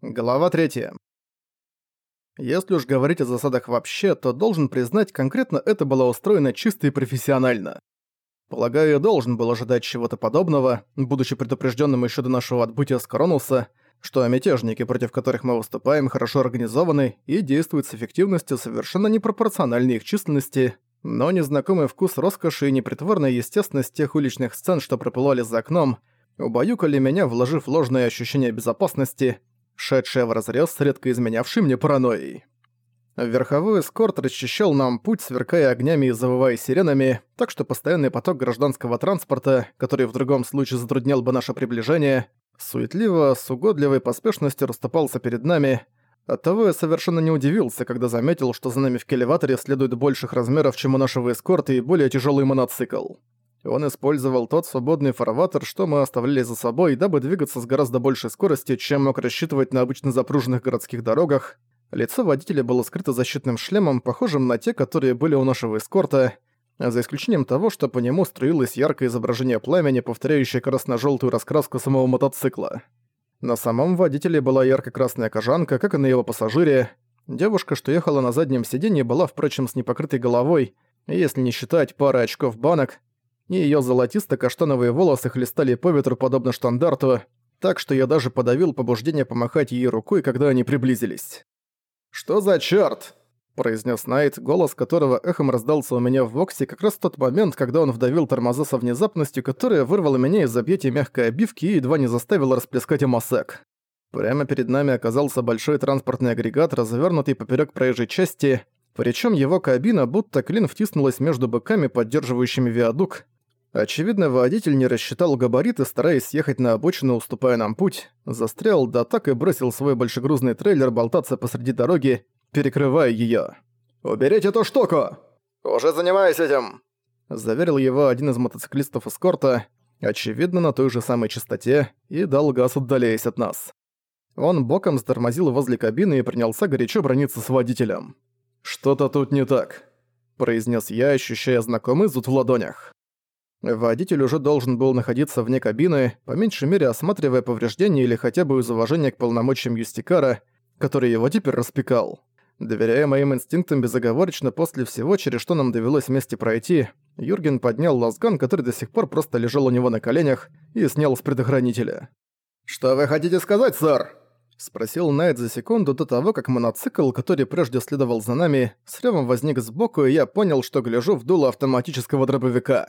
Глава 3. Если уж говорить о засадах вообще, то должен признать, конкретно это было устроено чисто и профессионально. Полагаю, я должен был ожидать чего-то подобного, будучи предупрежденным еще до нашего отбытия с Коронуса, что мятежники, против которых мы выступаем, хорошо организованы и действуют с эффективностью совершенно непропорциональной их численности, но незнакомый вкус роскоши и непритворная естественность тех уличных сцен, что проплывали за окном, убаюкали меня, вложив ложное ощущение безопасности, шедшая вразрез с редко изменявшей мне паранойей. Верховой эскорт расчищал нам путь, сверкая огнями и завывая сиренами, так что постоянный поток гражданского транспорта, который в другом случае затруднял бы наше приближение, суетливо, с угодливой поспешностью расступался перед нами. Оттого я совершенно не удивился, когда заметил, что за нами в келеваторе следует больших размеров, чем у нашего эскорта, и более тяжелый моноцикл. Он использовал тот свободный фарватер, что мы оставляли за собой, дабы двигаться с гораздо большей скоростью, чем мог рассчитывать на обычно запруженных городских дорогах. Лицо водителя было скрыто защитным шлемом, похожим на те, которые были у нашего эскорта, за исключением того, что по нему струилось яркое изображение пламени, повторяющее красно-жёлтую раскраску самого мотоцикла. На самом водителе была ярко-красная кожанка, как и на его пассажире. Девушка, что ехала на заднем сиденье, была, впрочем, с непокрытой головой, если не считать пары очков банок, и её золотисто-каштановые волосы хлестали по ветру подобно штандарту, так что я даже подавил побуждение помахать ей рукой, когда они приблизились. «Что за чёрт?» – произнес Найт, голос которого эхом раздался у меня в воксе как раз в тот момент, когда он вдавил тормоза со внезапностью, которая вырвала меня из объятий мягкой обивки и едва не заставила расплескать эмосек. Прямо перед нами оказался большой транспортный агрегат, развернутый поперек проезжей части, причем его кабина будто клин втиснулась между быками, поддерживающими виадук, Очевидно, водитель не рассчитал габариты, стараясь съехать на обочину, уступая нам путь, застрял, да так и бросил свой большегрузный трейлер болтаться посреди дороги, перекрывая её. «Уберите эту штуку!» «Уже занимаюсь этим!» Заверил его один из мотоциклистов эскорта, очевидно, на той же самой частоте, и дал газ, отдаляясь от нас. Он боком затормозил возле кабины и принялся горячо брониться с водителем. «Что-то тут не так», — произнес я, ощущая знакомый зуд в ладонях. Водитель уже должен был находиться вне кабины, по меньшей мере осматривая повреждения или хотя бы из уважения к полномочиям Юстикара, который его теперь распекал. Доверяя моим инстинктам безоговорочно после всего, через что нам довелось вместе пройти, Юрген поднял лазган, который до сих пор просто лежал у него на коленях, и снял с предохранителя. «Что вы хотите сказать, сэр?» — спросил Найт за секунду до того, как моноцикл, который прежде следовал за нами, с ревом возник сбоку, и я понял, что гляжу в дуло автоматического дробовика.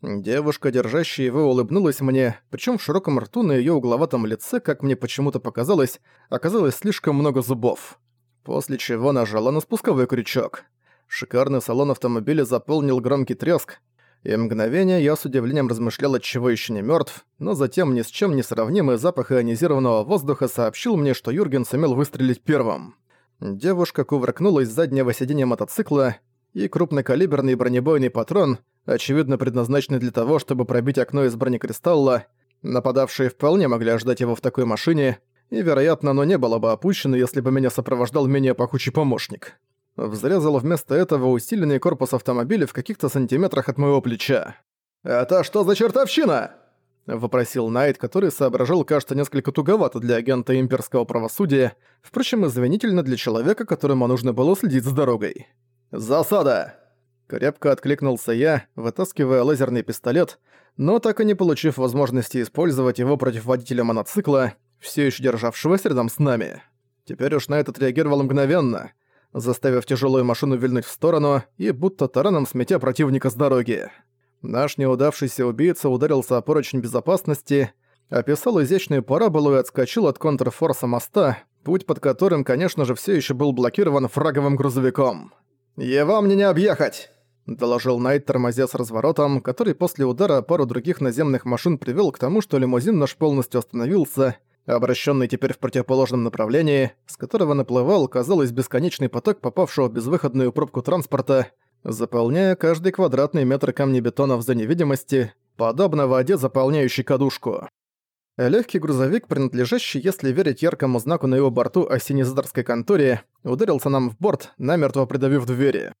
Девушка, держащая его, улыбнулась мне, причем в широком рту на ее угловатом лице, как мне почему-то показалось, оказалось слишком много зубов. После чего нажала на спусковой крючок. Шикарный салон автомобиля заполнил громкий треск, и мгновение я с удивлением размышлял, от чего еще не мертв, но затем ни с чем не сравнимый запах ионизированного воздуха сообщил мне, что Юрген сумел выстрелить первым. Девушка кувыркнулась с заднего сиденья мотоцикла, и крупнокалиберный бронебойный патрон, очевидно предназначенный для того, чтобы пробить окно из бронекристалла, нападавшие вполне могли ожидать его в такой машине, и, вероятно, оно не было бы опущено, если бы меня сопровождал менее пахучий помощник. Взрезал вместо этого усиленный корпус автомобиля в каких-то сантиметрах от моего плеча. «Это что за чертовщина?» — вопросил Найт, который соображал, кажется, несколько туговато для агента имперского правосудия, впрочем, извинительно для человека, которому нужно было следить за дорогой. «Засада!» Крепко откликнулся я, вытаскивая лазерный пистолет, но так и не получив возможности использовать его против водителя моноцикла, все еще державшегося рядом с нами. Теперь уж на это отреагировал мгновенно, заставив тяжелую машину вильнуть в сторону и будто тараном сметя противника с дороги. Наш неудавшийся убийца ударился о поручень безопасности, описал изящную параболу и отскочил от контрфорса моста, путь под которым, конечно же, все еще был блокирован фраговым грузовиком. «Его мне не объехать!» – доложил Найт, тормозя с разворотом, который после удара пару других наземных машин привел к тому, что лимузин наш полностью остановился, обращенный теперь в противоположном направлении, с которого наплывал, казалось, бесконечный поток попавшего в безвыходную пробку транспорта, заполняя каждый квадратный метр камнебетона в зоне видимости, подобно воде, заполняющей кадушку. Легкий грузовик, принадлежащий, если верить яркому знаку на его борту осенизаторской конторе, ударился нам в борт, намертво придавив двери.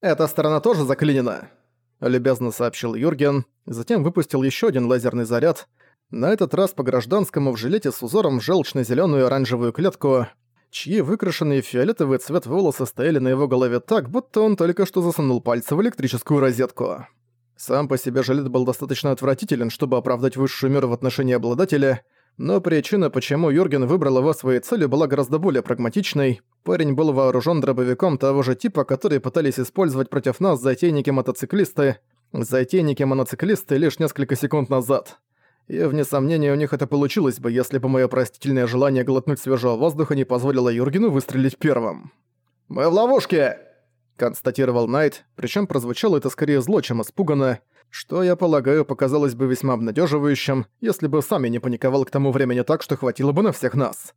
«Эта сторона тоже заклинена», — любезно сообщил Юрген, затем выпустил еще один лазерный заряд, На этот раз по гражданскому в жилете с узором в желчно-зелёную и оранжевую клетку, чьи выкрашенные фиолетовый цвет волосы стояли на его голове так, будто он только что засунул пальцы в электрическую розетку. Сам по себе жилет был достаточно отвратителен, чтобы оправдать высшую меру в отношении обладателя, но причина, почему Юрген выбрал его своей целью, была гораздо более прагматичной. Парень был вооружен дробовиком того же типа, который пытались использовать против нас затейники-мотоциклисты, затейники-моноциклисты лишь несколько секунд назад. И, вне сомнения, у них это получилось бы, если бы мое простительное желание глотнуть свежего воздуха не позволило Юргену выстрелить первым. «Мы в ловушке!» констатировал Найт, причем прозвучало это скорее зло, чем испуганно, что, я полагаю, показалось бы весьма обнадеживающим, если бы сами не паниковал к тому времени так, что хватило бы на всех нас.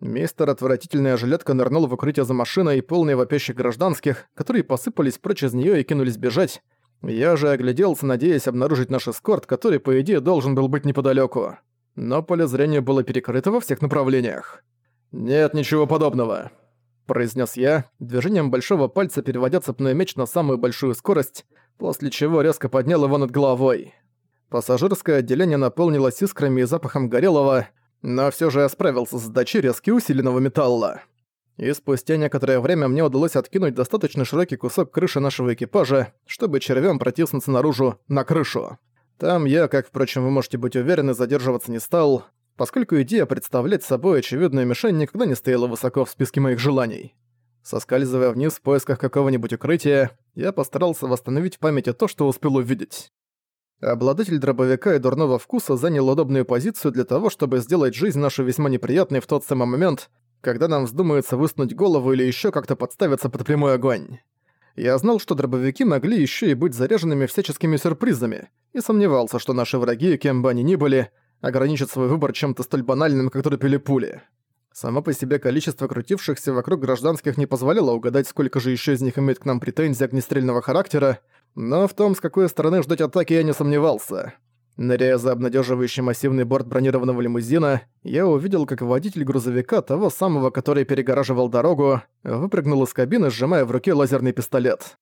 Мистер Отвратительная жилетка нырнул в укрытие за машиной, полной вопящих гражданских, которые посыпались прочь из нее и кинулись бежать. Я же огляделся, надеясь обнаружить наш эскорт, который, по идее, должен был быть неподалеку. Но поле зрения было перекрыто во всех направлениях. «Нет ничего подобного», произнес я, движением большого пальца переводя цепной меч на самую большую скорость, после чего резко поднял его над головой. Пассажирское отделение наполнилось искрами и запахом горелого, но все же я справился с задачей резки усиленного металла. И спустя некоторое время мне удалось откинуть достаточно широкий кусок крыши нашего экипажа, чтобы червям протиснуться наружу на крышу. Там я, как, впрочем, вы можете быть уверены, задерживаться не стал поскольку идея представлять собой очевидную мишень никогда не стояла высоко в списке моих желаний. Соскальзывая вниз в поисках какого-нибудь укрытия, я постарался восстановить в памяти то, что успел увидеть. Обладатель дробовика и дурного вкуса занял удобную позицию для того, чтобы сделать жизнь нашу весьма неприятной в тот самый момент, когда нам вздумается высунуть голову или еще как-то подставиться под прямой огонь. Я знал, что дробовики могли еще и быть заряженными всяческими сюрпризами, и сомневался, что наши враги, кем бы они ни были, ограничит свой выбор чем-то столь банальным, как торопили пули. Само по себе количество крутившихся вокруг гражданских не позволяло угадать, сколько же еще из них имеет к нам претензий огнестрельного характера, но в том, с какой стороны ждать атаки, я не сомневался. Ныряя за обнадеживающий массивный борт бронированного лимузина, я увидел, как водитель грузовика, того самого, который перегораживал дорогу, выпрыгнул из кабины, сжимая в руке лазерный пистолет.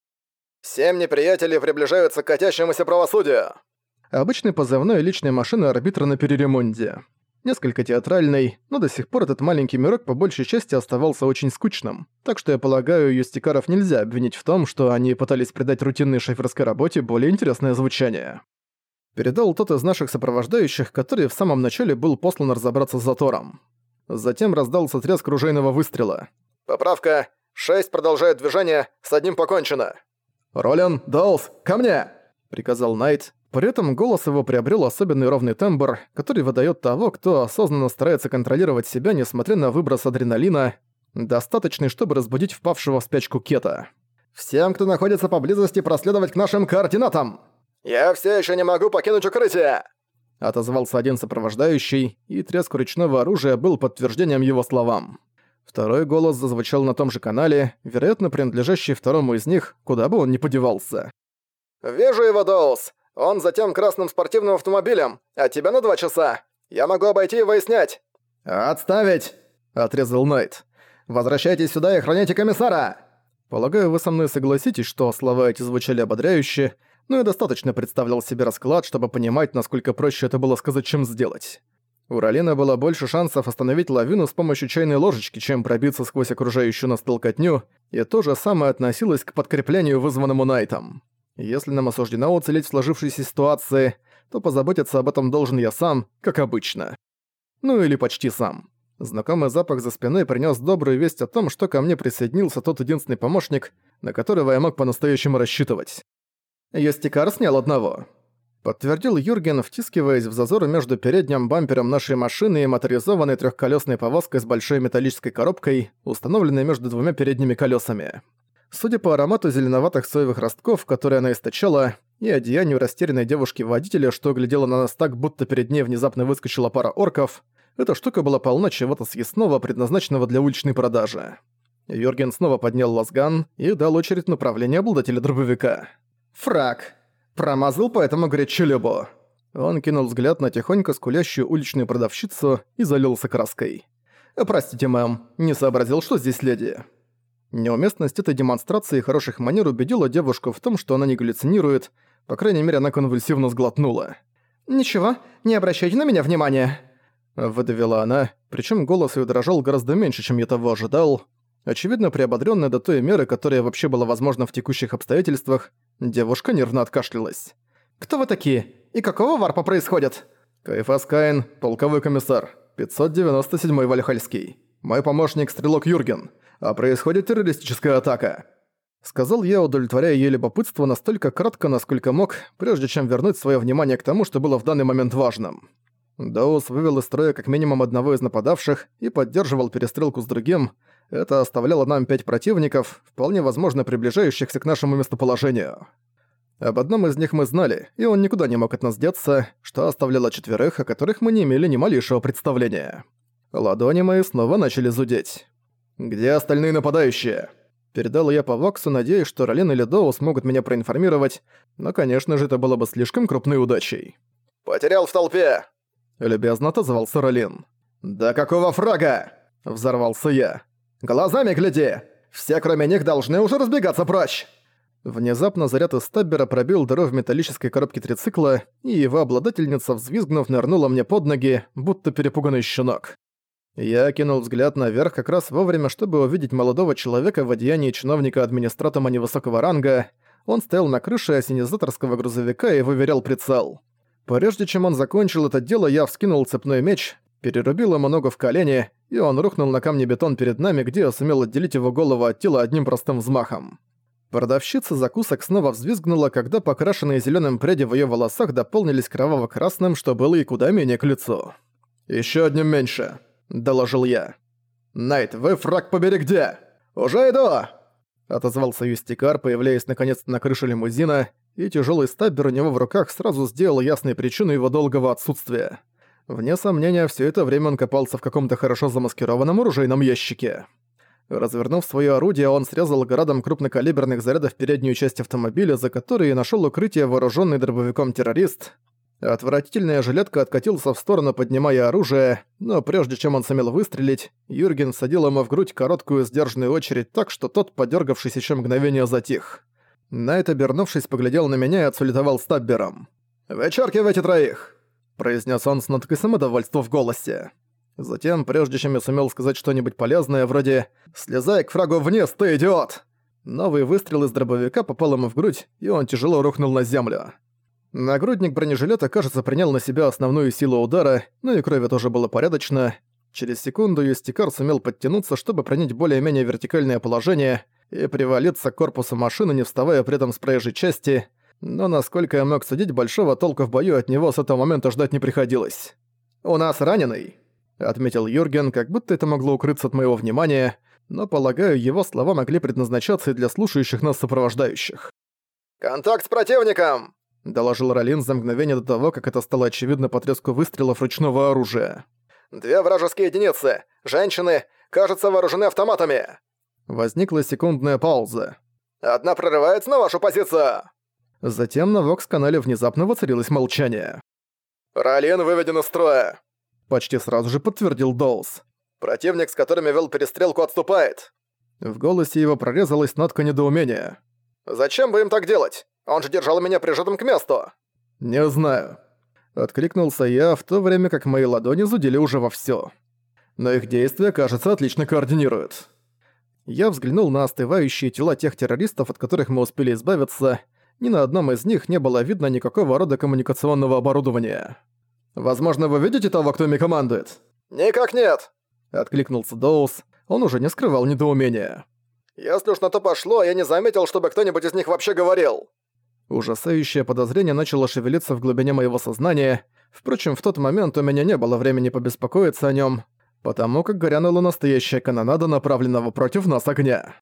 «Семь неприятелей приближаются к катящемуся правосудию!» Обычный позывной личной машины арбитра на переремонте. Несколько театральный, но до сих пор этот маленький мирок по большей части оставался очень скучным, так что я полагаю, юстикаров нельзя обвинить в том, что они пытались придать рутинной шоферской работе более интересное звучание. Передал тот из наших сопровождающих, который в самом начале был послан разобраться с затором. Затем раздался треск ружейного выстрела. «Поправка. Шесть продолжает движение, с одним покончено». «Ролан, Долс, ко мне!» — приказал Найт, при этом голос его приобрел особенный ровный тембр, который выдает того, кто осознанно старается контролировать себя, несмотря на выброс адреналина, достаточный, чтобы разбудить впавшего в спячку Кета. «Всем, кто находится поблизости, проследовать к нашим координатам!» «Я все еще не могу покинуть укрытие!» Отозвался один сопровождающий, и треск ручного оружия был подтверждением его словам. Второй голос зазвучал на том же канале, вероятно, принадлежащий второму из них, куда бы он ни подевался. «Вижу его, Доус! Он затем красным спортивным автомобилем, а тебя на два часа. Я могу обойти и выяснять». «Отставить!» – отрезал Найт. «Возвращайтесь сюда и охраняйте комиссара!» Полагаю, вы со мной согласитесь, что слова эти звучали ободряюще, но я достаточно представлял себе расклад, чтобы понимать, насколько проще это было сказать, чем сделать. У Ролина было больше шансов остановить лавину с помощью чайной ложечки, чем пробиться сквозь окружающую нас толкотню, и то же самое относилось к подкреплению, вызванному Найтом. Если нам осуждено уцелеть в сложившейся ситуации, то позаботиться об этом должен я сам, как обычно. Ну или почти сам. Знакомый запах за спиной принес добрую весть о том, что ко мне присоединился тот единственный помощник, на которого я мог по-настоящему рассчитывать. «Юстикар снял одного», — подтвердил Юрген, втискиваясь в зазор между передним бампером нашей машины и моторизованной трехколесной повозкой с большой металлической коробкой, установленной между двумя передними колесами. Судя по аромату зеленоватых соевых ростков, которые она источала, и одеянию растерянной девушки-водителя, что глядела на нас так, будто перед ней внезапно выскочила пара орков, эта штука была полна чего-то съестного, предназначенного для уличной продажи. Йорген снова поднял лазган и дал очередь направления обладателя дробовика. «Фраг! Промазал по этому горячелюбу!» Он кинул взгляд на тихонько скулящую уличную продавщицу и залился краской. «Простите, мэм, не сообразил, что здесь леди». Неуместность этой демонстрации хороших манер убедила девушку в том, что она не галлюцинирует, по крайней мере, она конвульсивно сглотнула. «Ничего, не обращайте на меня внимания», — выдавила она, причем голос ее дрожал гораздо меньше, чем я того ожидал. Очевидно, приободрённая до той меры, которая вообще была возможна в текущих обстоятельствах, девушка нервно откашлялась. «Кто вы такие? И какого варпа происходит?» «Кайфас Каин, полковой комиссар, 597-й Вальхальский. Мой помощник Стрелок Юрген. А происходит террористическая атака». Сказал я, удовлетворяя её любопытство настолько кратко, насколько мог, прежде чем вернуть своё внимание к тому, что было в данный момент важным. Доус вывел из строя как минимум одного из нападавших и поддерживал перестрелку с другим. Это оставляло нам пять противников, вполне возможно приближающихся к нашему местоположению. Об одном из них мы знали, и он никуда не мог от нас деться, что оставляло четверых, о которых мы не имели ни малейшего представления. Ладони мои снова начали зудеть. «Где остальные нападающие?» Передал я по Воксу, надеясь, что Ролин или Доу смогут меня проинформировать, но, конечно же, это было бы слишком крупной удачей. «Потерял в толпе!» — любезно отозвался Ролин. «Да какого фрага?» — взорвался я. «Глазами гляди! Все, кроме них, должны уже разбегаться прочь!» Внезапно заряд из стаббера пробил дыру в металлической коробке трицикла, и его обладательница, взвизгнув, нырнула мне под ноги, будто перепуганный щенок. Я кинул взгляд наверх как раз вовремя, чтобы увидеть молодого человека в одеянии чиновника-администратора невысокого ранга. Он стоял на крыше осенизаторского грузовика и выверял прицел. Прежде чем он закончил это дело, я вскинул цепной меч, перерубил ему ногу в колени, и он рухнул на камне бетон перед нами, где я сумел отделить его голову от тела одним простым взмахом. Продавщица закусок снова взвизгнула, когда покрашенные зеленым пряди в ее волосах дополнились кроваво-красным, что было и куда менее к лицу. Еще одним меньше», — доложил я. «Найт, вы фраг побери где? Уже иду!» Отозвался Юстикар, появляясь наконец на крыше лимузина, и тяжелый стаббер у него в руках сразу сделал ясной причиной его долгого отсутствия. Вне сомнения, все это время он копался в каком-то хорошо замаскированном оружейном ящике. Развернув свое орудие, он срезал градом крупнокалиберных зарядов переднюю часть автомобиля, за которой нашел укрытие вооруженный дробовиком террорист. Отвратительная жилетка откатился в сторону, поднимая оружие, но прежде чем он сумел выстрелить, Юрген садил ему в грудь короткую сдержанную очередь так, что тот, подергавшись еще мгновение, затих. Найт, обернувшись, поглядел на меня и отсулетовал стаббером. «Вычеркивайте троих!» – произнес он с ноткой самодовольства в голосе. Затем, прежде чем я сумел сказать что-нибудь полезное, вроде «Слезай к фрагу вниз, ты идиот!» Новый выстрел из дробовика попал ему в грудь, и он тяжело рухнул на землю. Нагрудник бронежилета, кажется, принял на себя основную силу удара, но и крови тоже было порядочно. Через секунду Юстикар сумел подтянуться, чтобы принять более-менее вертикальное положение и привалиться к корпусу машины, не вставая при этом с проезжей части, но, насколько я мог судить, большого толка в бою от него с этого момента ждать не приходилось. «У нас раненый», — отметил Юрген, как будто это могло укрыться от моего внимания, но, полагаю, его слова могли предназначаться и для слушающих нас сопровождающих. «Контакт с противником!» — доложил Ролин за мгновение до того, как это стало очевидно по треску выстрелов ручного оружия. «Две вражеские единицы! Женщины! Кажется, вооружены автоматами!» Возникла секундная пауза. «Одна прорывается на вашу позицию!» Затем на Вокс-канале внезапно воцарилось молчание. «Ролин выведен из строя!» Почти сразу же подтвердил Доус. «Противник, с которым я вел перестрелку, отступает!» В голосе его прорезалась нотка недоумения. «Зачем бы им так делать? Он же держал меня прижатым к месту!» «Не знаю». Откликнулся я, в то время как мои ладони зудели уже вовсю. Но их действия, кажется, отлично координируют. Я взглянул на остывающие тела тех террористов, от которых мы успели избавиться. Ни на одном из них не было видно никакого рода коммуникационного оборудования. «Возможно, вы видите того, кто ими командует?» «Никак нет!» — откликнулся Доус. Он уже не скрывал недоумения. «Если уж на то пошло, я не заметил, чтобы кто-нибудь из них вообще говорил!» Ужасающее подозрение начало шевелиться в глубине моего сознания. Впрочем, в тот момент у меня не было времени побеспокоиться о нем, потому как горянула настоящая канонада направленного против нас огня.